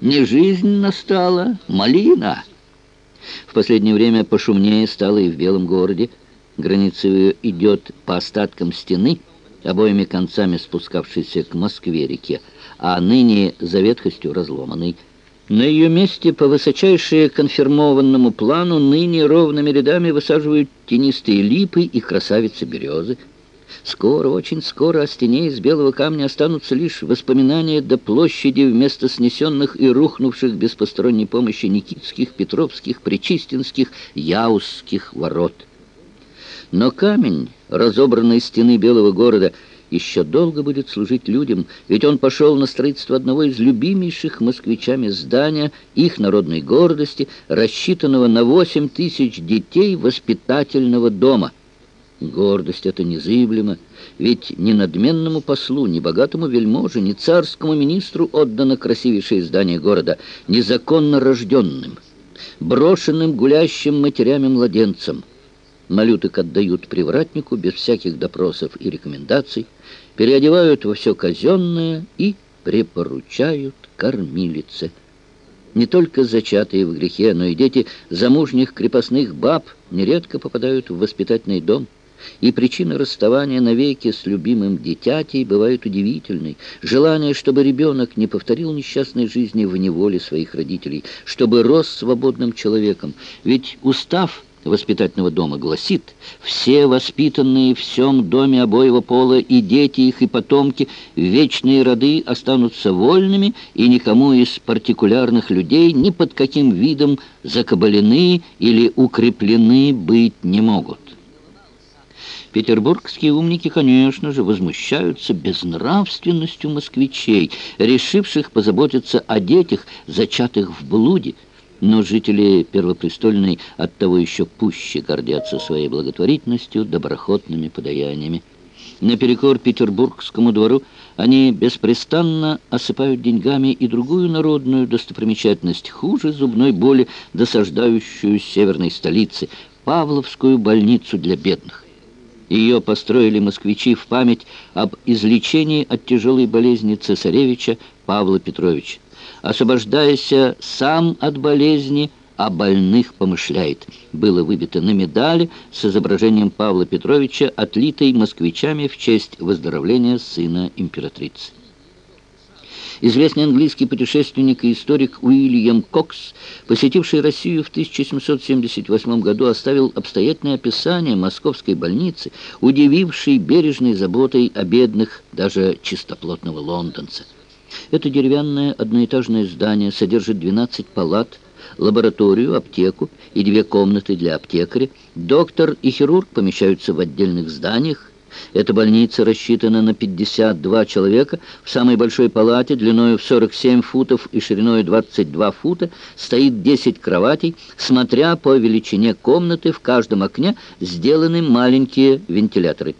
Не жизнь настала, малина. В последнее время пошумнее стало и в Белом городе. Граница ее идет по остаткам стены, обоими концами спускавшейся к Москве-реке, а ныне за ветхостью разломанной. На ее месте по высочайшему конфирмованному плану ныне ровными рядами высаживают тенистые липы и красавицы-березы. Скоро, очень скоро о стене из белого камня останутся лишь воспоминания до площади вместо снесенных и рухнувших без посторонней помощи Никитских, Петровских, Причистинских, Яузских ворот. Но камень, разобранный стены белого города, еще долго будет служить людям, ведь он пошел на строительство одного из любимейших москвичами здания, их народной гордости, рассчитанного на 8 тысяч детей воспитательного дома. Гордость эта незыблема, ведь ни надменному послу, ни богатому вельможе, ни царскому министру отдано красивейшее здание города, незаконно рожденным, брошенным гулящим матерями-младенцам. Малюток отдают привратнику без всяких допросов и рекомендаций, переодевают во все казенное и препоручают кормилице. Не только зачатые в грехе, но и дети замужних крепостных баб нередко попадают в воспитательный дом. И причина расставания навеки с любимым дитятей бывает удивительной. Желание, чтобы ребенок не повторил несчастной жизни в неволе своих родителей, чтобы рос свободным человеком. Ведь устав воспитательного дома гласит, все воспитанные в всем доме обоего пола и дети их, и потомки, вечные роды останутся вольными, и никому из партикулярных людей ни под каким видом закабалены или укреплены быть не могут. Петербургские умники, конечно же, возмущаются безнравственностью москвичей, решивших позаботиться о детях, зачатых в блуде, но жители Первопрестольной оттого еще пуще гордятся своей благотворительностью, доброхотными подаяниями. Наперекор Петербургскому двору они беспрестанно осыпают деньгами и другую народную достопримечательность, хуже зубной боли, досаждающую северной столице, Павловскую больницу для бедных. Ее построили москвичи в память об излечении от тяжелой болезни цесаревича Павла Петровича освобождаясь сам от болезни, о больных помышляет. Было выбито на медали с изображением Павла Петровича, отлитой москвичами в честь выздоровления сына императрицы. Известный английский путешественник и историк Уильям Кокс, посетивший Россию в 1778 году, оставил обстоятельное описание московской больницы, удивившей бережной заботой о бедных, даже чистоплотного лондонца. Это деревянное одноэтажное здание содержит 12 палат, лабораторию, аптеку и две комнаты для аптекаря. Доктор и хирург помещаются в отдельных зданиях. Эта больница рассчитана на 52 человека. В самой большой палате, длиной в 47 футов и шириной 22 фута, стоит 10 кроватей. Смотря по величине комнаты, в каждом окне сделаны маленькие вентиляторы.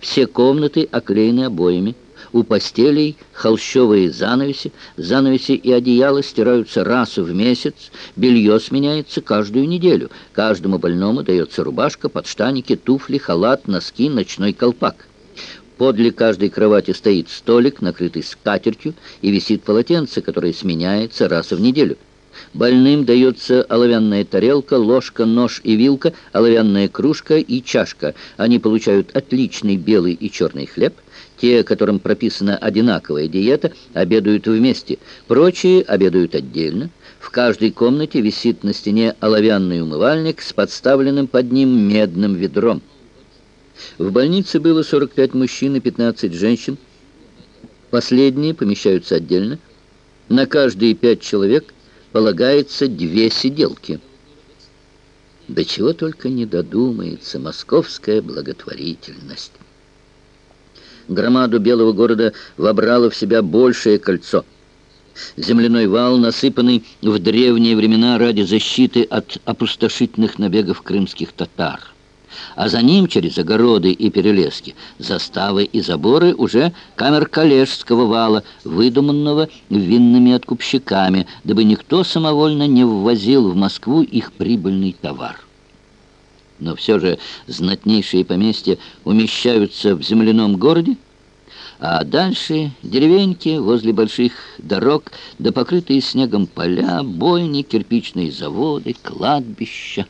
Все комнаты оклеены обоями. У постелей холщовые занавеси, занавеси и одеяла стираются раз в месяц, белье сменяется каждую неделю. Каждому больному дается рубашка, подштаники, туфли, халат, носки, ночной колпак. Подле каждой кровати стоит столик, накрытый скатертью, и висит полотенце, которое сменяется раз в неделю. Больным дается оловянная тарелка, ложка, нож и вилка, оловянная кружка и чашка. Они получают отличный белый и черный хлеб, те, которым прописана одинаковая диета, обедают вместе, прочие обедают отдельно. В каждой комнате висит на стене оловянный умывальник с подставленным под ним медным ведром. В больнице было 45 мужчин и 15 женщин. Последние помещаются отдельно. На каждые пять человек полагается две сиделки. До чего только не додумается московская благотворительность громаду белого города вобрало в себя большее кольцо. Земляной вал, насыпанный в древние времена ради защиты от опустошительных набегов крымских татар. А за ним, через огороды и перелески, заставы и заборы уже камер Калежского вала, выдуманного винными откупщиками, дабы никто самовольно не ввозил в Москву их прибыльный товар. Но все же знатнейшие поместья умещаются в земляном городе, а дальше деревеньки возле больших дорог, да покрытые снегом поля, бойни, кирпичные заводы, кладбища.